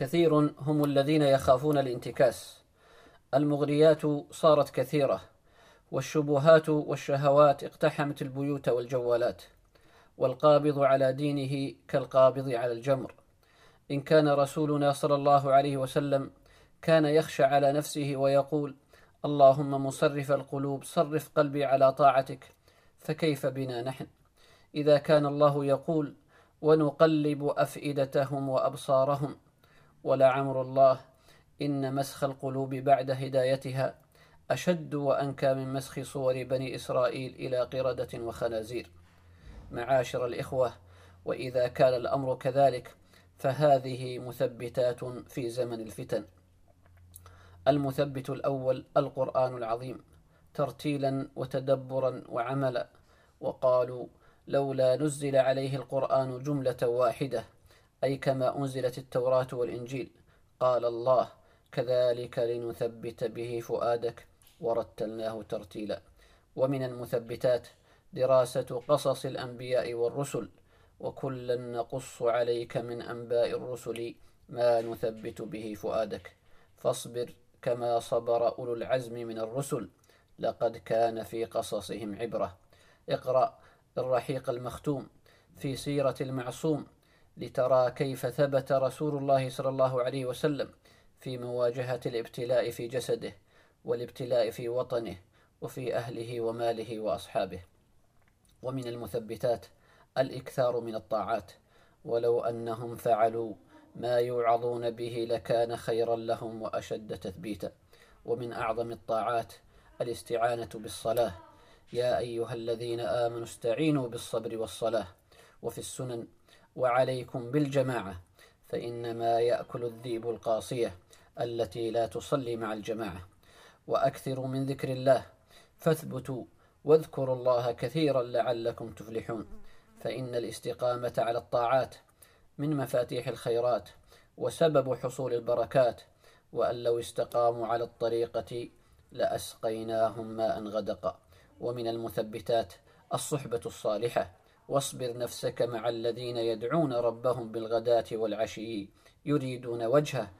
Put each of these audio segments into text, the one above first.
كثير هم الذين يخافون الانتكاس. المغريات صارت كثيرة والشبهات والشهوات اقتحمت البيوت والجوالات والقابض على دينه كالقابض على الجمر. إن كان رسولنا صلى الله عليه وسلم كان يخشى على نفسه ويقول اللهم مصرف القلوب صرف قلبي على طاعتك فكيف بنا نحن؟ إذا كان الله يقول ونقلب أفئدتهم وأبصارهم. ولعمر الله. إن مسخ القلوب بعد هدايتها أشد وأنكى من مسخ صور بني إسرائيل إلى قردة وخنازير. معاشر الإخوة وإذا كان الأمر كذلك فهذه مثبتات في زمن الفتن. المثبت الأول القرآن العظيم ترتيلا وتدبرا وعملا. وقالوا لولا نزل عليه القرآن جملة واحدة أي كما أنزلت التوراة والإنجيل. قال الله كذلك لنثبت به فؤادك ورتلناه ترتيلا. ومن المثبتات دراسة قصص الأنبياء والرسل وكلا نقص عليك من أنباء الرسل ما نثبت به فؤادك. فاصبر كما صبر أولو العزم من الرسل. لقد كان في قصصهم عبرة. اقرأ الرحيق المختوم في سيرة المعصوم. لترى كيف ثبت رسول الله صلى الله عليه وسلم في مواجهة الابتلاء في جسده والابتلاء في وطنه وفي أهله وماله وأصحابه. ومن المثبتات الإكثار من الطاعات. ولو أنهم فعلوا ما يوعظون به لكان خيرا لهم وأشد تثبيتا. ومن أعظم الطاعات الاستعانة بالصلاة. يا أيها الذين آمنوا استعينوا بالصبر والصلاة. وفي السنن وعليكم بالجماعة فإنما يأكل الذئب القاصية التي لا تصلي مع الجماعة. وأكثروا من ذكر الله فاثبتوا واذكروا الله كثيرا لعلكم تفلحون. فإن الاستقامة على الطاعات من مفاتيح الخيرات وسبب حصول البركات وأن لو استقاموا على الطريقة لأسقيناهم ماء غدقا. ومن المثبتات الصحبة الصالحة واصبر نفسك مع الذين يدعون ربهم بالغداة والعشي يريدون وجهه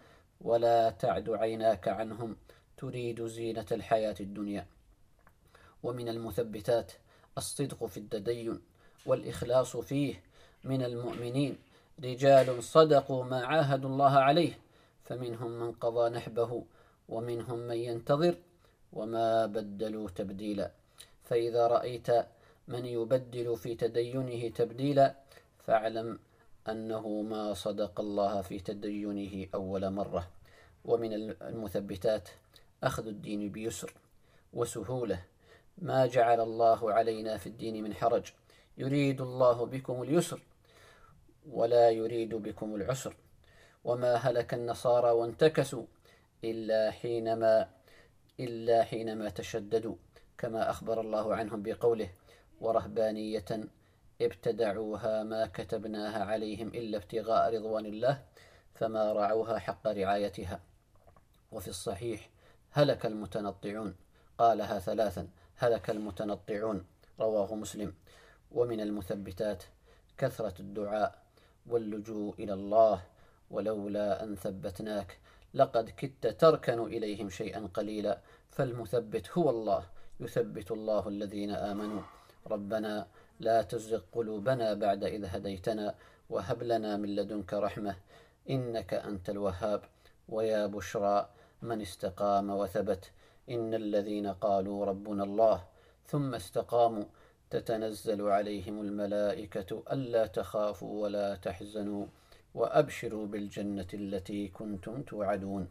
ولا تعد عيناك عنهم تريد زينة الحياة الدنيا. ومن المثبتات الصدق في التدين والإخلاص فيه من المؤمنين. رجال صدقوا ما عاهدوا الله عليه فمنهم من قضى نحبه ومنهم من ينتظر وما بدلوا تبديلا. فإذا رأيت من يبدل في تدينه تبديلا فاعلم أنه ما صدق الله في تدينه أول مرة. ومن المثبتات أخذ الدين بيسر وسهولة. ما جعل الله علينا في الدين من حرج. يريد الله بكم اليسر ولا يريد بكم العسر. وما هلك النصارى وانتكسوا إلا حينما إلا حينما تشددوا كما أخبر الله عنهم بقوله ورهبانية ابتدعوها ما كتبناها عليهم إلا ابتغاء رضوان الله فما رعوها حق رعايتها. وفي الصحيح هلك المتنطعون. قالها ثلاثا هلك المتنطعون. رواه مسلم. ومن المثبتات كثرة الدعاء واللجوء إلى الله ولولا أن ثبتناك لقد كدت تركن إليهم شيئا قليلا. فالمثبت هو الله يثبت الله الذين آمنوا. ربنا لا تزغ قلوبنا بعد إذ هديتنا وهب لنا من لدنك رحمة إنك أنت الوهاب. ويا بشرى من استقام وثبت. إن الذين قالوا ربنا الله ثم استقاموا تتنزل عليهم الملائكة ألا تخافوا ولا تحزنوا وأبشروا بالجنة التي كنتم توعدون.